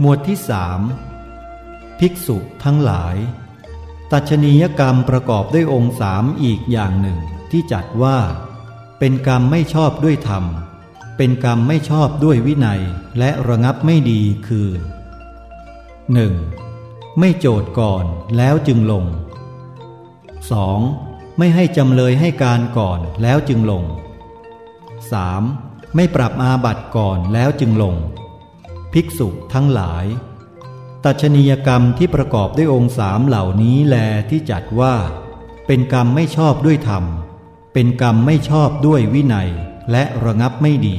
หมวดที่สามภิกษุทั้งหลาย ตัชนียกรรมประกอบด้วยองค์สามอีกอย่างหนึ่งที่จัดว่า เป็นกรรมไม่ชอบด้วยธรรม เป็นกรรมไม่ชอบด้วยวินัยและระงับไม่ดีคือ 1. ไม่โจทย์ก่อนแล้วจึงลง 2. ไม่ให้จำเลยให้การก่อนแล้วจึงลง 3. ไม่ปรับอาบัติก่อนแล้วจึงลง ภิกษุทั้งหลาย ตัชนียกรรมที่ประกอบด้วยองค์สามเหล่านี้แลที่จัดว่า เป็นกรรมไม่ชอบด้วยธรรม เป็นกรรมไม่ชอบด้วยวินัย และระงับไม่ดี